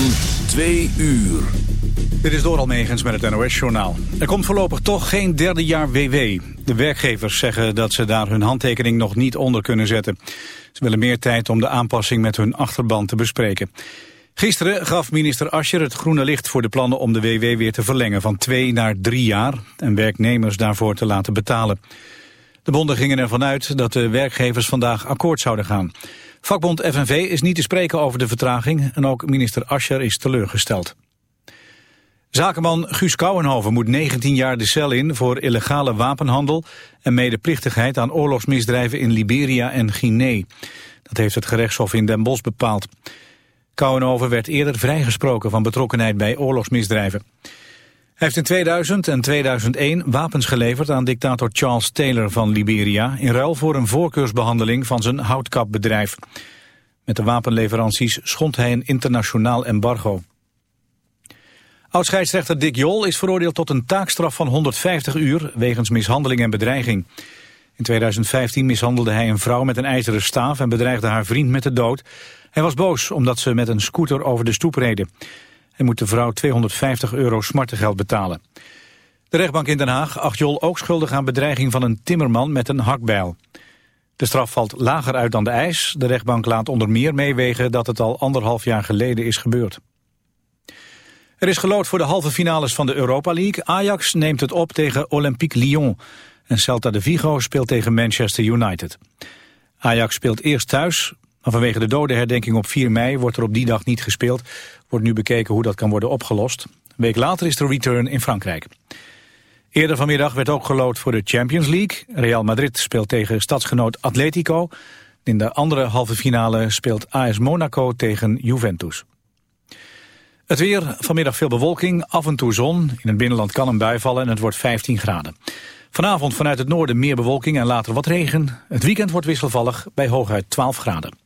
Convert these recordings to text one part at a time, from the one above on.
van 2 uur. Dit is door Almegens met het NOS-journaal. Er komt voorlopig toch geen derde jaar WW. De werkgevers zeggen dat ze daar hun handtekening nog niet onder kunnen zetten. Ze willen meer tijd om de aanpassing met hun achterban te bespreken. Gisteren gaf minister Ascher het groene licht voor de plannen om de WW weer te verlengen van twee naar drie jaar en werknemers daarvoor te laten betalen. De bonden gingen ervan uit dat de werkgevers vandaag akkoord zouden gaan. Vakbond FNV is niet te spreken over de vertraging en ook minister Ascher is teleurgesteld. Zakenman Guus Kouwenhoven moet 19 jaar de cel in voor illegale wapenhandel en medeplichtigheid aan oorlogsmisdrijven in Liberia en Guinea. Dat heeft het gerechtshof in Den Bosch bepaald. Kouwenhoven werd eerder vrijgesproken van betrokkenheid bij oorlogsmisdrijven. Heeft in 2000 en 2001 wapens geleverd aan dictator Charles Taylor van Liberia... in ruil voor een voorkeursbehandeling van zijn houtkapbedrijf. Met de wapenleveranties schond hij een internationaal embargo. Oudscheidsrechter Dick Jol is veroordeeld tot een taakstraf van 150 uur... wegens mishandeling en bedreiging. In 2015 mishandelde hij een vrouw met een ijzeren staaf... en bedreigde haar vriend met de dood. Hij was boos omdat ze met een scooter over de stoep reden. Hij moet de vrouw 250 euro smartengeld betalen. De rechtbank in Den Haag acht Jol ook schuldig aan bedreiging van een timmerman met een hakbijl. De straf valt lager uit dan de eis. De rechtbank laat onder meer meewegen dat het al anderhalf jaar geleden is gebeurd. Er is gelood voor de halve finales van de Europa League. Ajax neemt het op tegen Olympique Lyon. En Celta de Vigo speelt tegen Manchester United. Ajax speelt eerst thuis, maar vanwege de dodenherdenking op 4 mei wordt er op die dag niet gespeeld. Wordt nu bekeken hoe dat kan worden opgelost. Een week later is de return in Frankrijk. Eerder vanmiddag werd ook gelood voor de Champions League. Real Madrid speelt tegen stadsgenoot Atletico. In de andere halve finale speelt AS Monaco tegen Juventus. Het weer, vanmiddag veel bewolking, af en toe zon. In het binnenland kan een bui vallen en het wordt 15 graden. Vanavond vanuit het noorden meer bewolking en later wat regen. Het weekend wordt wisselvallig bij hooguit 12 graden.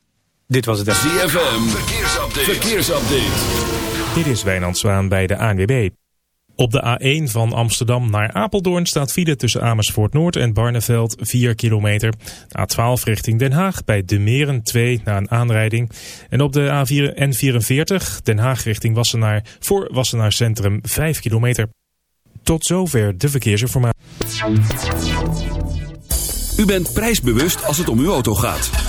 Dit was het... ZFM, verkeersupdate. verkeersupdate. Dit is Wijnand Zwaan bij de ANWB. Op de A1 van Amsterdam naar Apeldoorn staat file tussen Amersfoort Noord en Barneveld 4 kilometer. De A12 richting Den Haag bij De Meren 2 na een aanrijding. En op de A4 N44 Den Haag richting Wassenaar voor Wassenaar Centrum 5 kilometer. Tot zover de verkeersinformatie. U bent prijsbewust als het om uw auto gaat.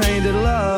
Tainted love,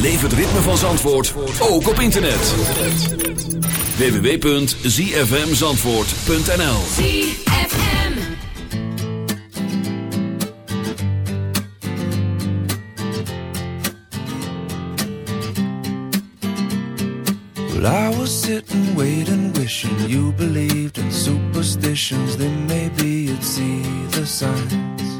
Beleef het ritme van Zandvoort, ook op internet. www.zfmzandvoort.nl ZFM. Well, I was sitting, waiting, wishing you believed in superstitions. Then maybe you'd see the signs.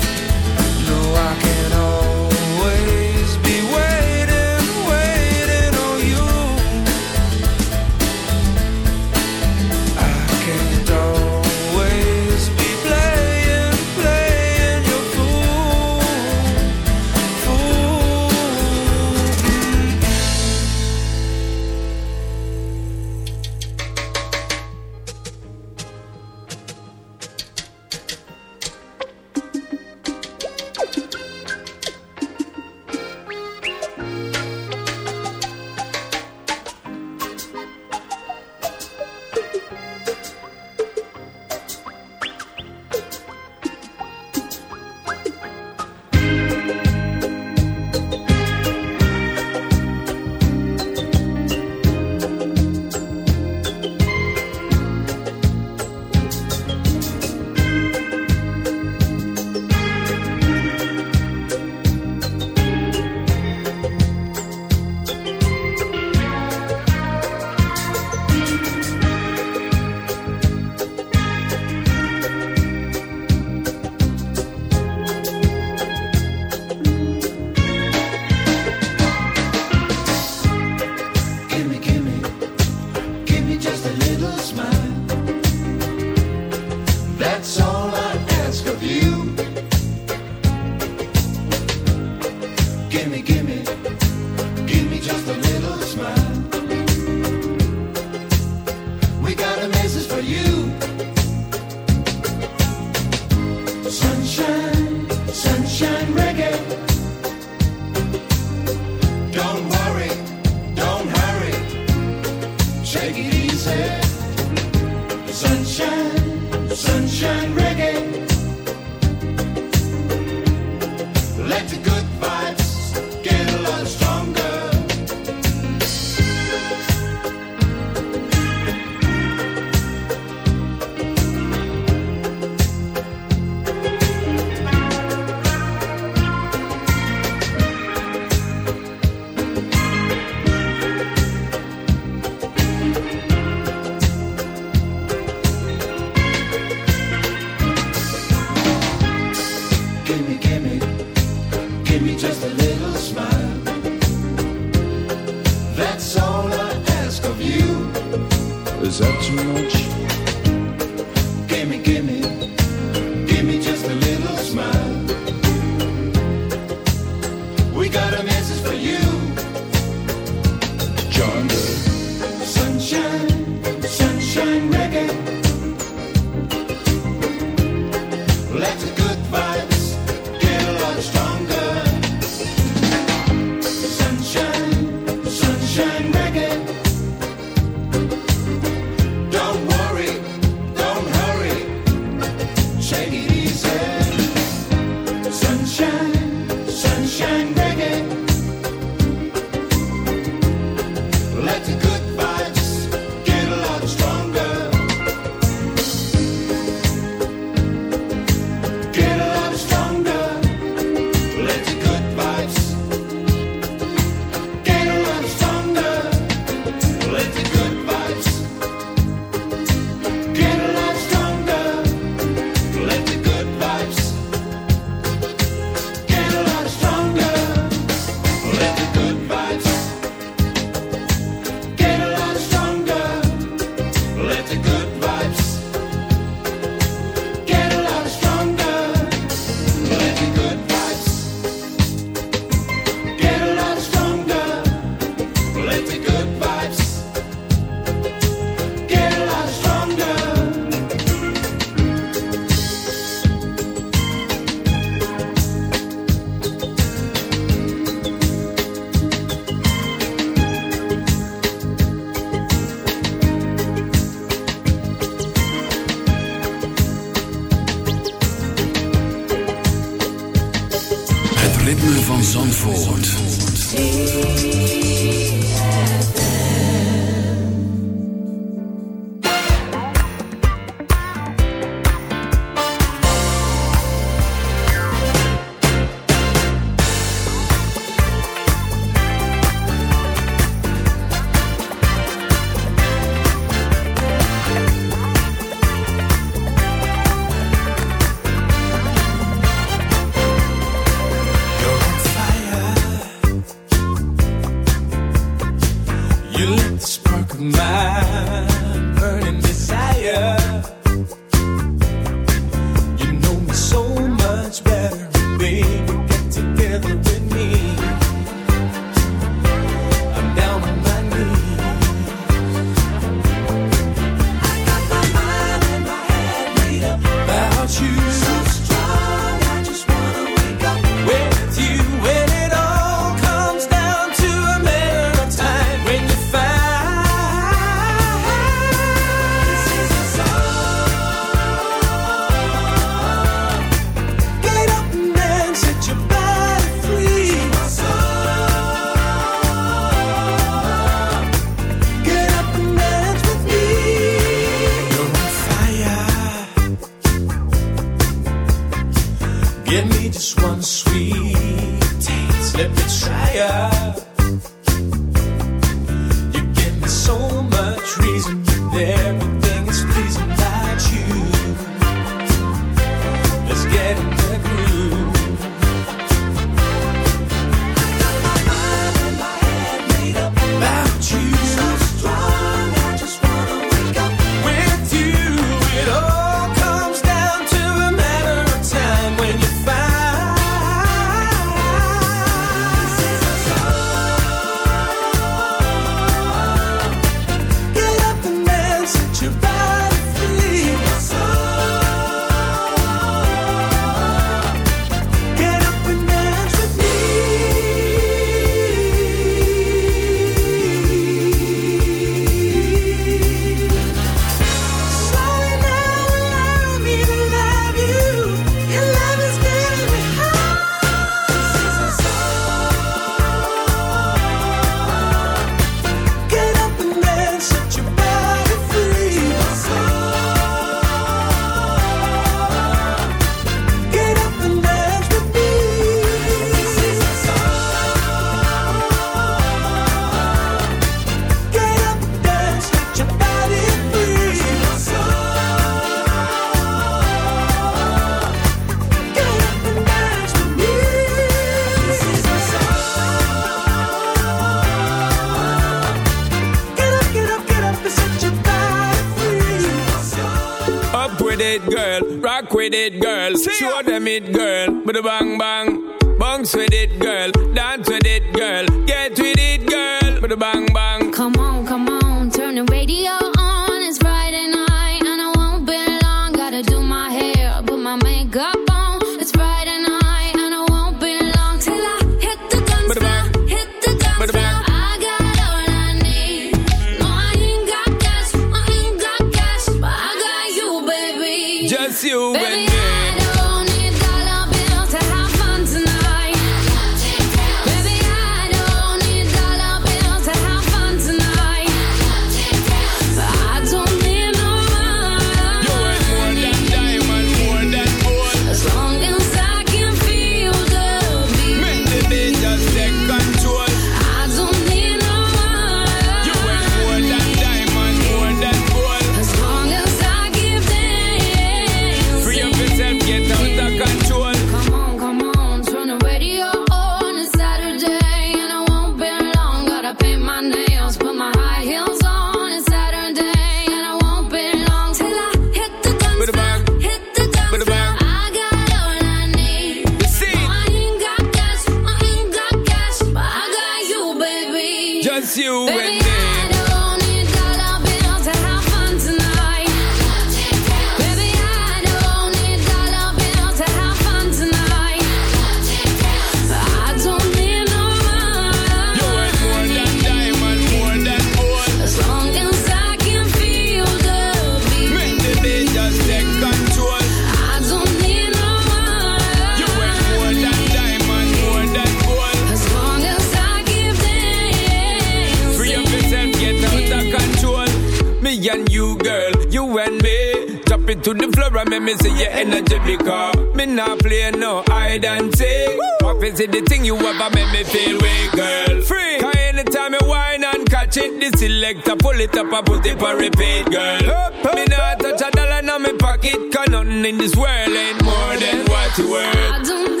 me see your energy because me not play no hide and seek. What is it the thing you ever make me feel way, girl? Free. Cause anytime you whine and catch it, this selector pull it up and put it for repeat, girl. Up, up, me not touch a dollar in my pocket, cause nothing in this world ain't more than what you worth.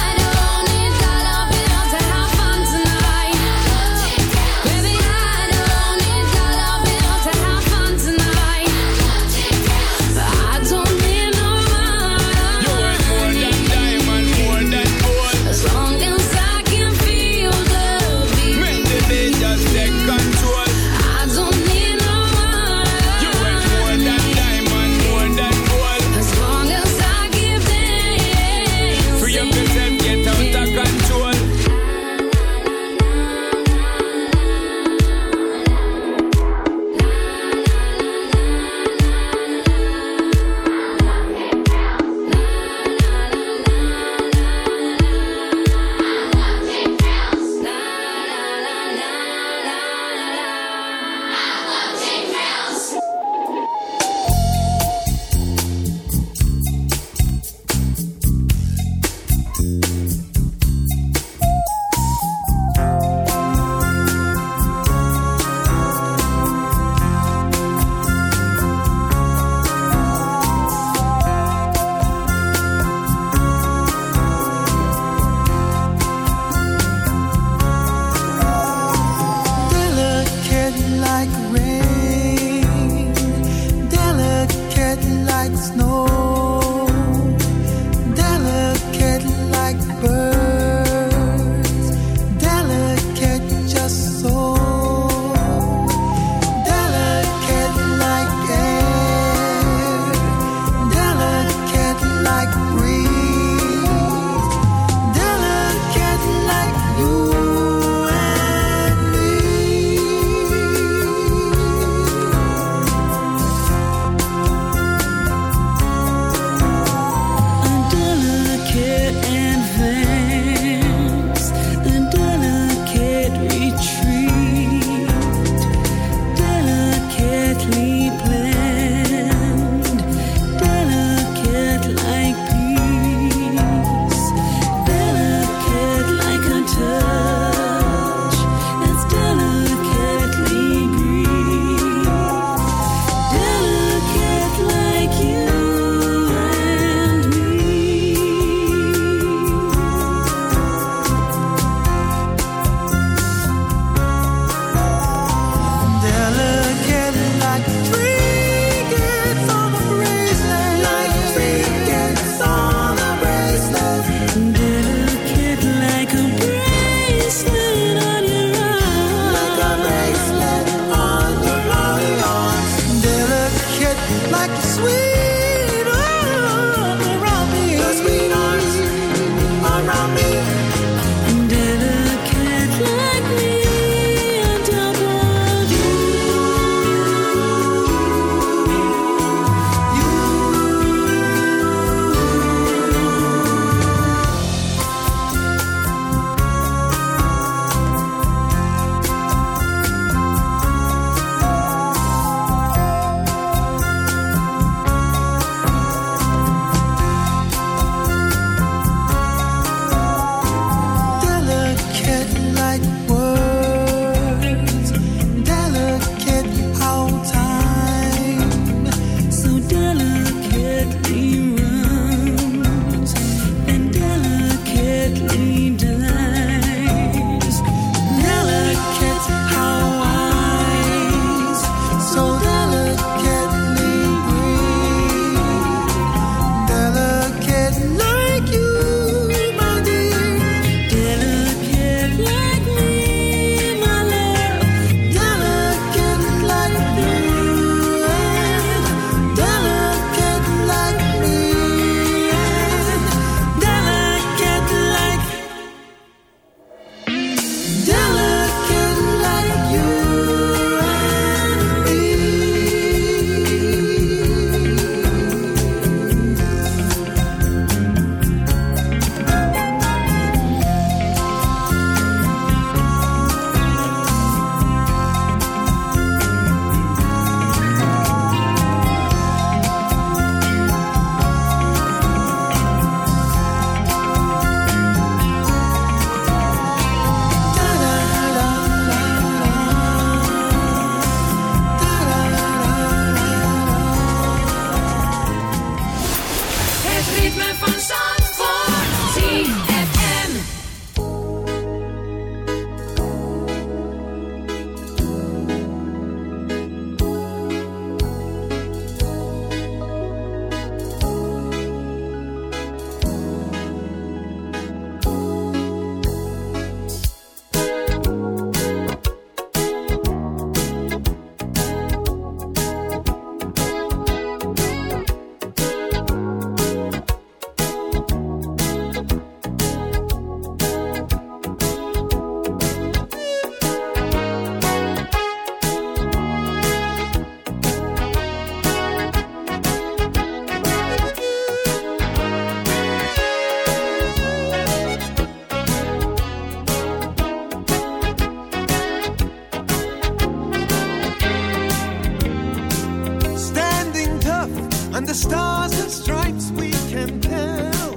And the stars and stripes we can tell.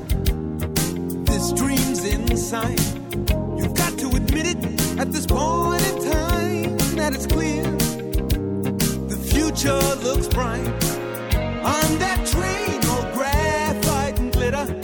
This dream's inside. You've got to admit it at this point in time that it's clear. The future looks bright. On that train, all graphite and glitter.